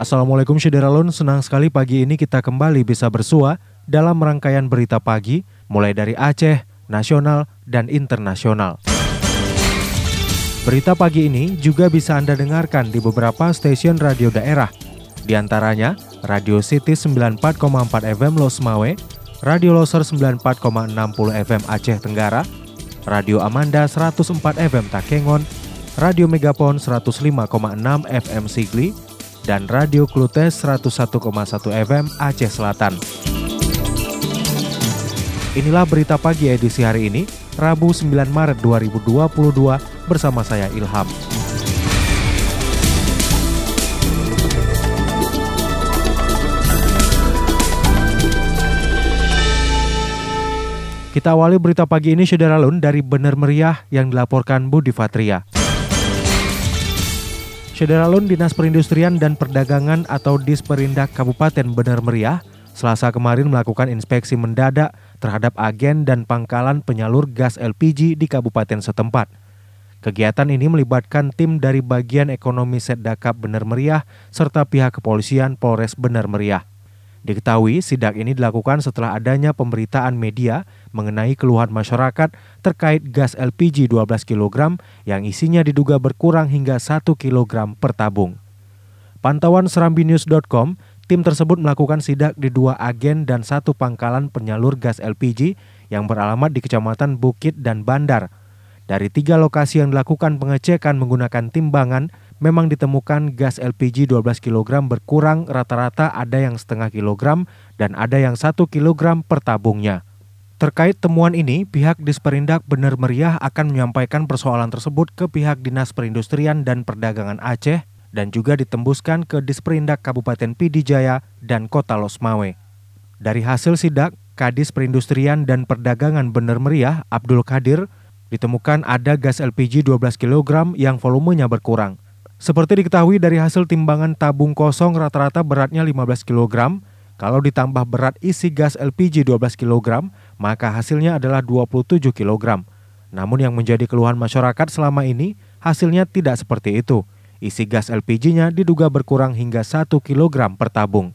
Assalamualaikum Syederalun, senang sekali pagi ini kita kembali bisa bersua dalam rangkaian berita pagi mulai dari Aceh, nasional, dan internasional. Berita pagi ini juga bisa Anda dengarkan di beberapa stasiun radio daerah, di antaranya Radio City 94,4 FM Los Mawe, Radio Loser 94,60 FM Aceh Tenggara, Radio Amanda 104 FM Takengon, Radio Megapon 105,6 FM Sigli, dan Radio Klutes 101,1 FM Aceh Selatan. Inilah berita pagi edisi hari ini, Rabu 9 Maret 2022 bersama saya Ilham. Kita awali berita pagi ini Saudara Lun dari Bener Meriah yang dilaporkan Budi Fatria. Syederalun Dinas Perindustrian dan Perdagangan atau Disperindak Kabupaten Bener Meriah Selasa kemarin melakukan inspeksi mendadak terhadap agen dan pangkalan penyalur gas LPG di kabupaten setempat. Kegiatan ini melibatkan tim dari bagian ekonomi Setdakap Bener Meriah serta pihak kepolisian Polres Bener Meriah. Diketahui sidak ini dilakukan setelah adanya pemberitaan media mengenai keluhan masyarakat terkait gas LPG 12 kg yang isinya diduga berkurang hingga 1 kg per tabung. Pantauan serambinews.com, tim tersebut melakukan sidak di dua agen dan satu pangkalan penyalur gas LPG yang beralamat di Kecamatan Bukit dan Bandar. Dari tiga lokasi yang dilakukan pengecekan menggunakan timbangan, memang ditemukan gas LPG 12 kg berkurang rata-rata ada yang setengah kilogram dan ada yang satu kilogram per tabungnya. Terkait temuan ini, pihak Disperindak Bener Meriah akan menyampaikan persoalan tersebut ke pihak Dinas Perindustrian dan Perdagangan Aceh dan juga ditembuskan ke Disperindak Kabupaten Pidijaya dan Kota Losmawe. Dari hasil sidak, Kadis Perindustrian dan Perdagangan Bener Meriah, Abdul Kadir, ditemukan ada gas LPG 12 kg yang volumenya berkurang. Seperti diketahui dari hasil timbangan tabung kosong rata-rata beratnya 15 kg, kalau ditambah berat isi gas LPG 12 kg, maka hasilnya adalah 27 kg. Namun yang menjadi keluhan masyarakat selama ini, hasilnya tidak seperti itu. Isi gas LPG-nya diduga berkurang hingga 1 kg per tabung.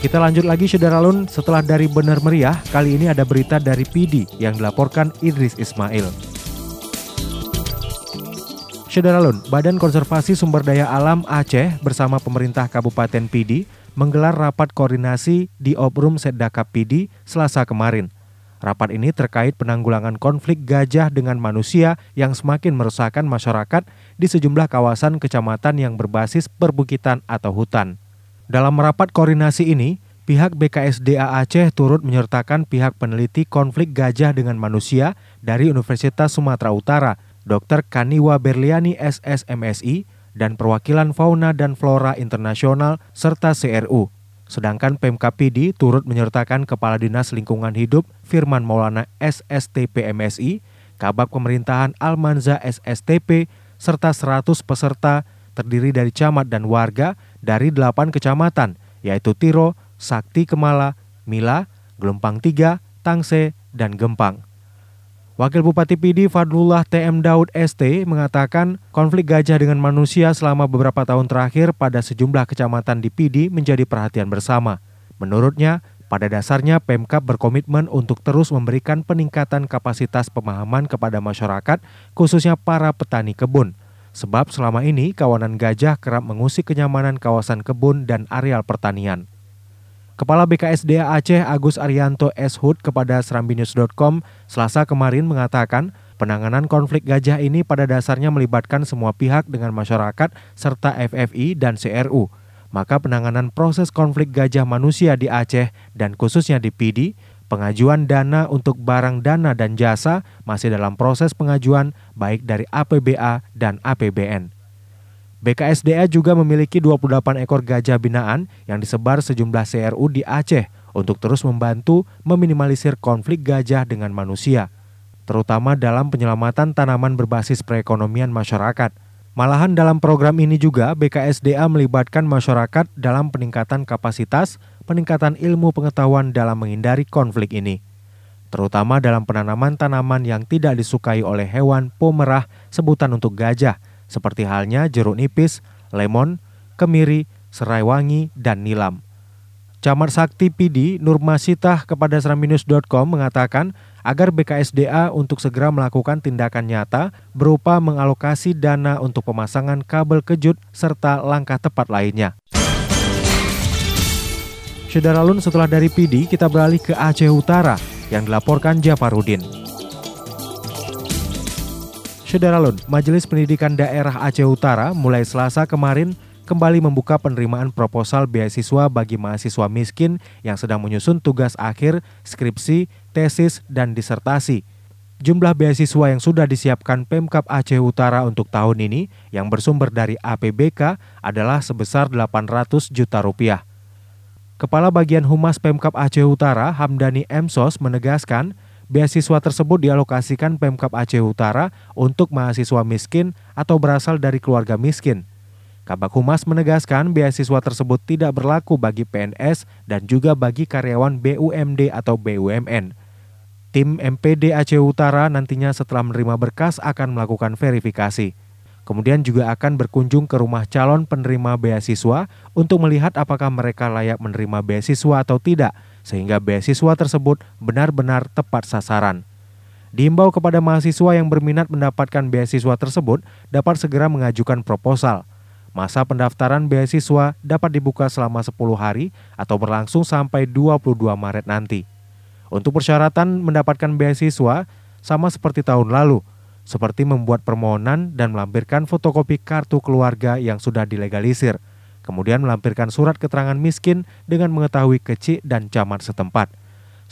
Kita lanjut lagi Saudara Lun, setelah dari Benar Meriah, kali ini ada berita dari PD yang dilaporkan Idris Ismail. Syederalun, Badan Konservasi Sumber Daya Alam Aceh bersama pemerintah Kabupaten Pidi menggelar rapat koordinasi di Obrum Sedakap Pidi Selasa kemarin. Rapat ini terkait penanggulangan konflik gajah dengan manusia yang semakin merusakkan masyarakat di sejumlah kawasan kecamatan yang berbasis perbukitan atau hutan. Dalam rapat koordinasi ini, pihak BKSDA Aceh turut menyertakan pihak peneliti konflik gajah dengan manusia dari Universitas Sumatera Utara – Dr. Kaniwa Berliani SSMSI, dan perwakilan fauna dan flora internasional serta CRU. Sedangkan PMKPD turut menyertakan Kepala Dinas Lingkungan Hidup Firman Maulana SSTP MSI, Kabak Pemerintahan Almanza SSTP, serta 100 peserta terdiri dari camat dan warga dari 8 kecamatan, yaitu Tiro, Sakti Kemala, Mila, Gelompang 3, Tangse, dan Gempang. Wakil Bupati Pidi Fadlullah TM Daud ST mengatakan konflik gajah dengan manusia selama beberapa tahun terakhir pada sejumlah kecamatan di Pidi menjadi perhatian bersama. Menurutnya, pada dasarnya Pemkap berkomitmen untuk terus memberikan peningkatan kapasitas pemahaman kepada masyarakat, khususnya para petani kebun. Sebab selama ini kawanan gajah kerap mengusik kenyamanan kawasan kebun dan areal pertanian. Kepala BKSDA Aceh Agus Arianto S. Hud kepada serambinews.com selasa kemarin mengatakan penanganan konflik gajah ini pada dasarnya melibatkan semua pihak dengan masyarakat serta FFI dan CRU. Maka penanganan proses konflik gajah manusia di Aceh dan khususnya di Pidi Pengajuan dana untuk barang dana dan jasa masih dalam proses pengajuan baik dari APBA dan APBN. BKSDA juga memiliki 28 ekor gajah binaan yang disebar sejumlah CRU di Aceh untuk terus membantu meminimalisir konflik gajah dengan manusia, terutama dalam penyelamatan tanaman berbasis perekonomian masyarakat. Malahan dalam program ini juga BKSDA melibatkan masyarakat dalam peningkatan kapasitas peningkatan ilmu pengetahuan dalam menghindari konflik ini, terutama dalam penanaman tanaman yang tidak disukai oleh hewan pemerah sebutan untuk gajah, seperti halnya jeruk nipis, lemon, kemiri, serai wangi, dan nilam. Camat Sakti PD Nurmasitah kepada seraminus.com mengatakan agar BKSDA untuk segera melakukan tindakan nyata berupa mengalokasi dana untuk pemasangan kabel kejut serta langkah tepat lainnya. Syederalun setelah dari PD, kita beralih ke Aceh Utara yang dilaporkan Jafarudin. Syederalun, Majelis Pendidikan Daerah Aceh Utara mulai Selasa kemarin kembali membuka penerimaan proposal beasiswa bagi mahasiswa miskin yang sedang menyusun tugas akhir, skripsi, tesis, dan disertasi. Jumlah beasiswa yang sudah disiapkan Pemkap Aceh Utara untuk tahun ini yang bersumber dari APBK adalah sebesar 800 juta rupiah. Kepala Bagian Humas Pemkap Aceh Utara, Hamdani Emsos, menegaskan beasiswa tersebut dialokasikan Pemkap Aceh Utara untuk mahasiswa miskin atau berasal dari keluarga miskin. Kabak Humas menegaskan beasiswa tersebut tidak berlaku bagi PNS dan juga bagi karyawan BUMD atau BUMN. Tim MPD Aceh Utara nantinya setelah menerima berkas akan melakukan verifikasi. Kemudian juga akan berkunjung ke rumah calon penerima beasiswa untuk melihat apakah mereka layak menerima beasiswa atau tidak, sehingga beasiswa tersebut benar-benar tepat sasaran. Diimbau kepada mahasiswa yang berminat mendapatkan beasiswa tersebut dapat segera mengajukan proposal. Masa pendaftaran beasiswa dapat dibuka selama 10 hari atau berlangsung sampai 22 Maret nanti. Untuk persyaratan mendapatkan beasiswa sama seperti tahun lalu, seperti membuat permohonan dan melampirkan fotokopi kartu keluarga yang sudah dilegalisir, kemudian melampirkan surat keterangan miskin dengan mengetahui kecik dan camat setempat.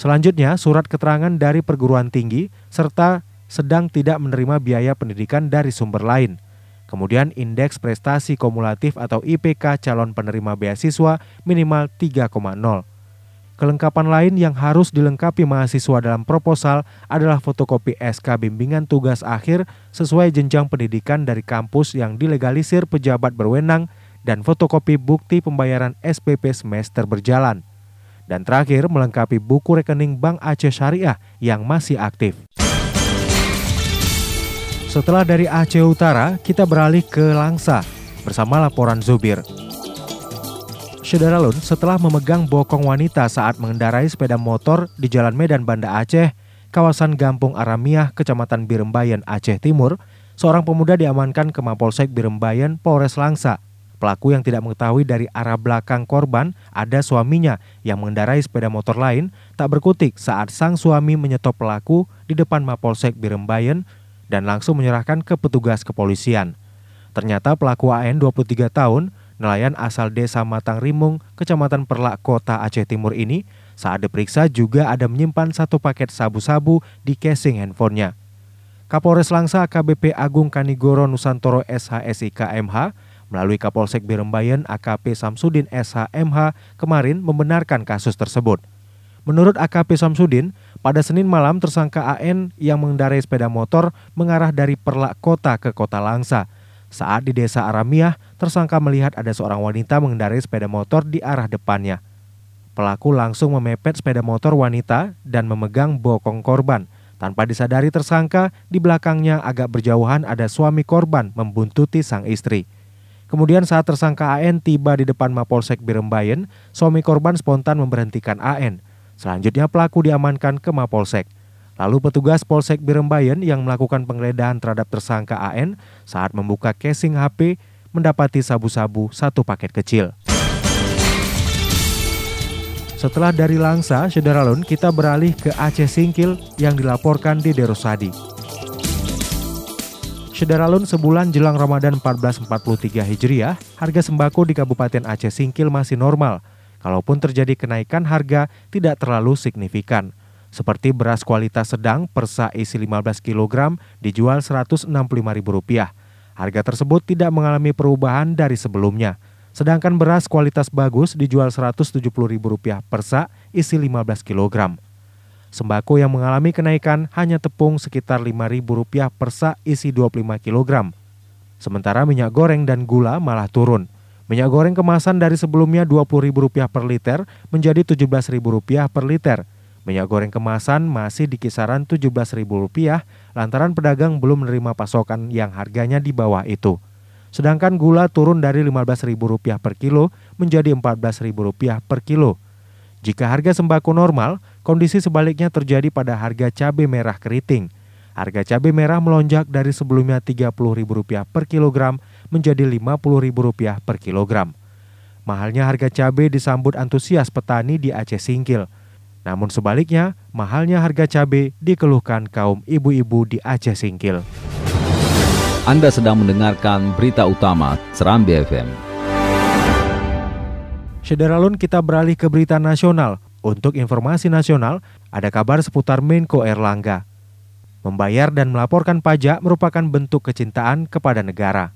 Selanjutnya, surat keterangan dari perguruan tinggi serta sedang tidak menerima biaya pendidikan dari sumber lain. Kemudian indeks prestasi kumulatif atau IPK calon penerima beasiswa minimal 3,0. Kelengkapan lain yang harus dilengkapi mahasiswa dalam proposal adalah fotokopi SK bimbingan tugas akhir sesuai jenjang pendidikan dari kampus yang dilegalisir pejabat berwenang dan fotokopi bukti pembayaran SPP semester berjalan. Dan terakhir melengkapi buku rekening Bank Aceh Syariah yang masih aktif. Setelah dari Aceh Utara, kita beralih ke Langsa bersama laporan Zubir. Saudara setelah memegang bokong wanita saat mengendarai sepeda motor di Jalan Medan Banda Aceh, kawasan Gampung Aramiah, Kecamatan Birembayan, Aceh Timur, seorang pemuda diamankan ke Mapolsek Birembayan, Polres Langsa. Pelaku yang tidak mengetahui dari arah belakang korban ada suaminya yang mengendarai sepeda motor lain tak berkutik saat sang suami menyetop pelaku di depan Mapolsek Birembayan dan langsung menyerahkan ke petugas kepolisian. Ternyata pelaku AN 23 tahun Nelayan asal desa Matang Rimung, Kecamatan Perlak, Kota Aceh Timur ini saat diperiksa juga ada menyimpan satu paket sabu-sabu di casing handphonenya. Kapolres Langsa KBP Agung Kanigoro Nusantoro SHSI KMH melalui Kapolsek Birembayan AKP Samsudin SHMH kemarin membenarkan kasus tersebut. Menurut AKP Samsudin, pada Senin malam tersangka AN yang mengendarai sepeda motor mengarah dari Perlak Kota ke Kota Langsa saat di desa Aramiah, tersangka melihat ada seorang wanita mengendarai sepeda motor di arah depannya. Pelaku langsung memepet sepeda motor wanita dan memegang bokong korban. Tanpa disadari tersangka, di belakangnya agak berjauhan ada suami korban membuntuti sang istri. Kemudian saat tersangka AN tiba di depan Mapolsek Birembayan, suami korban spontan memberhentikan AN. Selanjutnya pelaku diamankan ke Mapolsek. Lalu petugas Polsek Birembayan yang melakukan penggeledahan terhadap tersangka AN saat membuka casing HP mendapati sabu-sabu satu paket kecil. Setelah dari Langsa, Sederalun, kita beralih ke Aceh Singkil yang dilaporkan di Derosadi. Sederalun sebulan jelang Ramadan 1443 Hijriah, harga sembako di Kabupaten Aceh Singkil masih normal. Kalaupun terjadi kenaikan harga, tidak terlalu signifikan. Seperti beras kualitas sedang persa isi 15 kg dijual Rp165.000. Harga tersebut tidak mengalami perubahan dari sebelumnya. Sedangkan beras kualitas bagus dijual Rp170.000 per sak isi 15 kg. Sembako yang mengalami kenaikan hanya tepung sekitar Rp5.000 per sak isi 25 kg. Sementara minyak goreng dan gula malah turun. Minyak goreng kemasan dari sebelumnya Rp20.000 per liter menjadi Rp17.000 per liter. Minyak goreng kemasan masih di kisaran Rp17.000 lantaran pedagang belum menerima pasokan yang harganya di bawah itu. Sedangkan gula turun dari Rp15.000 per kilo menjadi Rp14.000 per kilo. Jika harga sembako normal, kondisi sebaliknya terjadi pada harga cabai merah keriting. Harga cabai merah melonjak dari sebelumnya Rp30.000 per kilogram menjadi Rp50.000 per kilogram. Mahalnya harga cabai disambut antusias petani di Aceh Singkil. Namun sebaliknya, mahalnya harga cabai dikeluhkan kaum ibu-ibu di Aceh Singkil. Anda sedang mendengarkan berita utama Serambi FM. Sederalun kita beralih ke berita nasional. Untuk informasi nasional, ada kabar seputar Menko Erlangga. Membayar dan melaporkan pajak merupakan bentuk kecintaan kepada negara.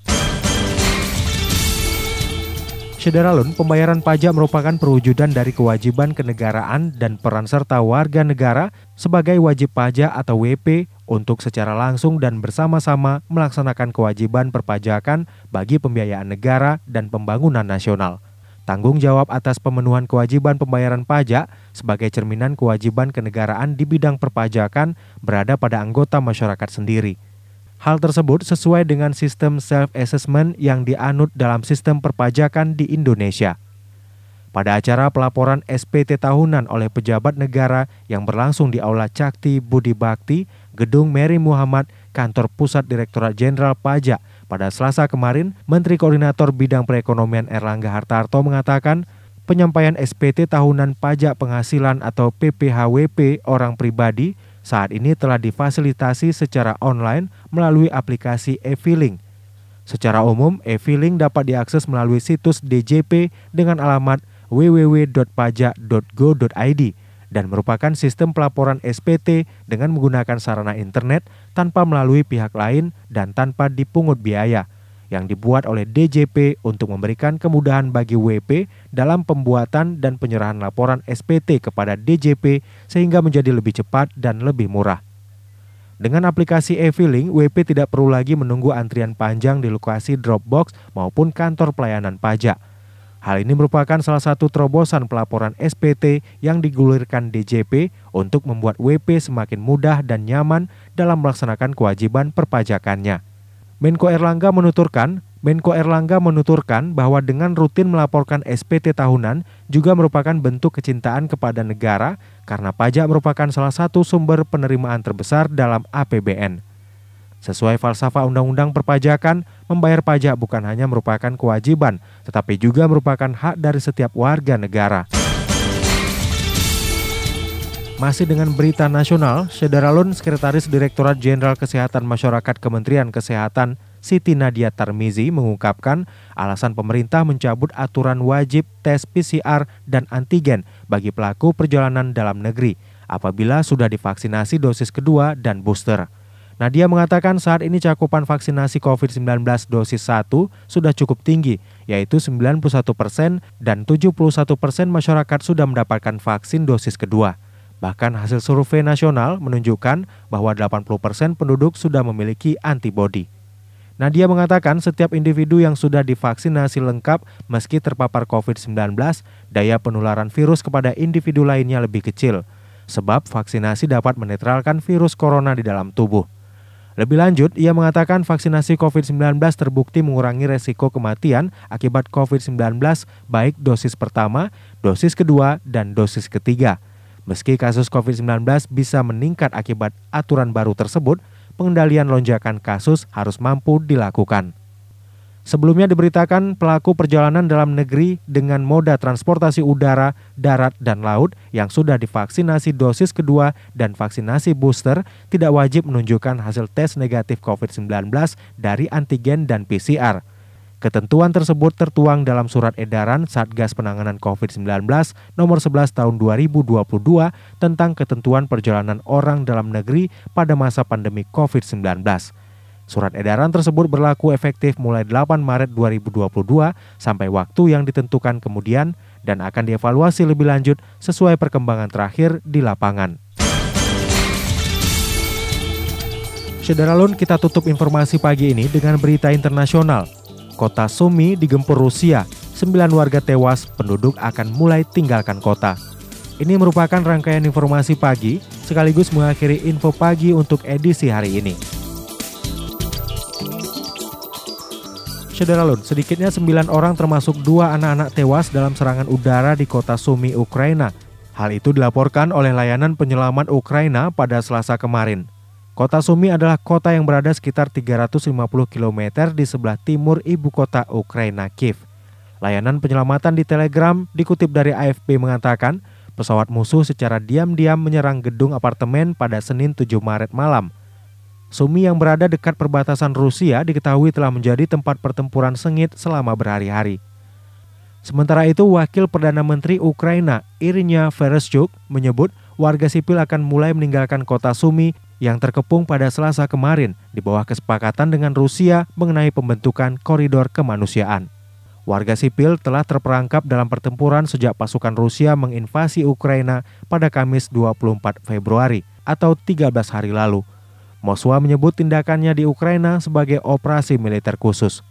Sederalun, pembayaran pajak merupakan perwujudan dari kewajiban kenegaraan dan peran serta warga negara sebagai wajib pajak atau WP untuk secara langsung dan bersama-sama melaksanakan kewajiban perpajakan bagi pembiayaan negara dan pembangunan nasional. Tanggung jawab atas pemenuhan kewajiban pembayaran pajak sebagai cerminan kewajiban kenegaraan di bidang perpajakan berada pada anggota masyarakat sendiri. Hal tersebut sesuai dengan sistem self-assessment yang dianut dalam sistem perpajakan di Indonesia. Pada acara pelaporan SPT tahunan oleh pejabat negara yang berlangsung di Aula Cakti Budi Bakti, Gedung Mary Muhammad, Kantor Pusat Direktorat Jenderal Pajak, pada Selasa kemarin, Menteri Koordinator Bidang Perekonomian Erlangga Hartarto mengatakan penyampaian SPT tahunan pajak penghasilan atau PPHWP orang pribadi saat ini telah difasilitasi secara online melalui aplikasi e-filing. Secara umum, e-filing dapat diakses melalui situs DJP dengan alamat www.pajak.go.id dan merupakan sistem pelaporan SPT dengan menggunakan sarana internet tanpa melalui pihak lain dan tanpa dipungut biaya yang dibuat oleh DJP untuk memberikan kemudahan bagi WP dalam pembuatan dan penyerahan laporan SPT kepada DJP sehingga menjadi lebih cepat dan lebih murah. Dengan aplikasi e-filing, WP tidak perlu lagi menunggu antrian panjang di lokasi Dropbox maupun kantor pelayanan pajak. Hal ini merupakan salah satu terobosan pelaporan SPT yang digulirkan DJP untuk membuat WP semakin mudah dan nyaman dalam melaksanakan kewajiban perpajakannya. Menko Erlangga menuturkan, Menko Erlangga menuturkan bahwa dengan rutin melaporkan SPT tahunan juga merupakan bentuk kecintaan kepada negara karena pajak merupakan salah satu sumber penerimaan terbesar dalam APBN. Sesuai falsafah Undang-Undang Perpajakan, membayar pajak bukan hanya merupakan kewajiban, tetapi juga merupakan hak dari setiap warga negara. Masih dengan berita nasional, Sederalun Sekretaris Direktorat Jenderal Kesehatan Masyarakat Kementerian Kesehatan Siti Nadia Tarmizi mengungkapkan alasan pemerintah mencabut aturan wajib tes PCR dan antigen bagi pelaku perjalanan dalam negeri apabila sudah divaksinasi dosis kedua dan booster. Nadia mengatakan saat ini cakupan vaksinasi COVID-19 dosis 1 sudah cukup tinggi, yaitu 91 persen dan 71 persen masyarakat sudah mendapatkan vaksin dosis kedua. Bahkan hasil survei nasional menunjukkan bahwa 80% penduduk sudah memiliki antibodi. Nadia mengatakan setiap individu yang sudah divaksinasi lengkap meski terpapar COVID-19, daya penularan virus kepada individu lainnya lebih kecil, sebab vaksinasi dapat menetralkan virus corona di dalam tubuh. Lebih lanjut, ia mengatakan vaksinasi COVID-19 terbukti mengurangi resiko kematian akibat COVID-19 baik dosis pertama, dosis kedua, dan dosis ketiga – Meski kasus COVID-19 bisa meningkat akibat aturan baru tersebut, pengendalian lonjakan kasus harus mampu dilakukan. Sebelumnya diberitakan pelaku perjalanan dalam negeri dengan moda transportasi udara, darat, dan laut yang sudah divaksinasi dosis kedua dan vaksinasi booster tidak wajib menunjukkan hasil tes negatif COVID-19 dari antigen dan PCR. Ketentuan tersebut tertuang dalam surat edaran Satgas Penanganan COVID-19 nomor 11 tahun 2022 tentang ketentuan perjalanan orang dalam negeri pada masa pandemi COVID-19. Surat edaran tersebut berlaku efektif mulai 8 Maret 2022 sampai waktu yang ditentukan kemudian dan akan dievaluasi lebih lanjut sesuai perkembangan terakhir di lapangan. Sederalun kita tutup informasi pagi ini dengan berita internasional kota Sumi digempur Rusia, sembilan warga tewas, penduduk akan mulai tinggalkan kota. Ini merupakan rangkaian informasi pagi, sekaligus mengakhiri info pagi untuk edisi hari ini. Sederalun, sedikitnya sembilan orang termasuk dua anak-anak tewas dalam serangan udara di kota Sumi, Ukraina. Hal itu dilaporkan oleh layanan penyelamat Ukraina pada selasa kemarin. Kota Sumi adalah kota yang berada sekitar 350 km di sebelah timur ibu kota Ukraina, Kiev. Layanan penyelamatan di Telegram dikutip dari AFP mengatakan, pesawat musuh secara diam-diam menyerang gedung apartemen pada Senin 7 Maret malam. Sumi yang berada dekat perbatasan Rusia diketahui telah menjadi tempat pertempuran sengit selama berhari-hari. Sementara itu, Wakil Perdana Menteri Ukraina Irinya Vereshchuk menyebut warga sipil akan mulai meninggalkan kota Sumi yang terkepung pada Selasa kemarin di bawah kesepakatan dengan Rusia mengenai pembentukan koridor kemanusiaan. Warga sipil telah terperangkap dalam pertempuran sejak pasukan Rusia menginvasi Ukraina pada Kamis 24 Februari atau 13 hari lalu. Moskwa menyebut tindakannya di Ukraina sebagai operasi militer khusus.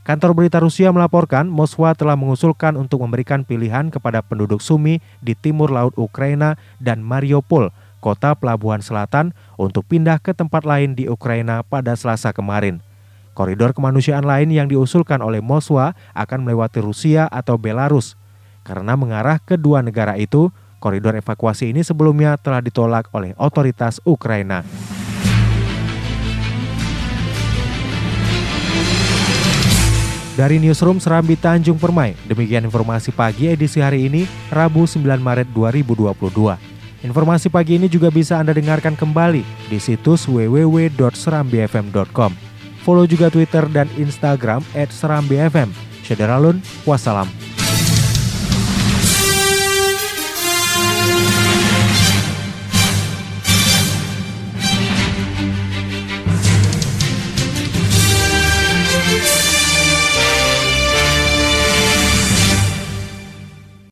Kantor berita Rusia melaporkan Moskwa telah mengusulkan untuk memberikan pilihan kepada penduduk Sumi di timur laut Ukraina dan Mariupol kota pelabuhan selatan untuk pindah ke tempat lain di Ukraina pada Selasa kemarin. Koridor kemanusiaan lain yang diusulkan oleh Moskwa akan melewati Rusia atau Belarus. Karena mengarah ke dua negara itu, koridor evakuasi ini sebelumnya telah ditolak oleh otoritas Ukraina. Dari Newsroom Serambi Tanjung Permai, demikian informasi pagi edisi hari ini, Rabu 9 Maret 2022. Informasi pagi ini juga bisa Anda dengarkan kembali di situs www.serambifm.com. Follow juga Twitter dan Instagram @serambifm. Syederalun, wassalam.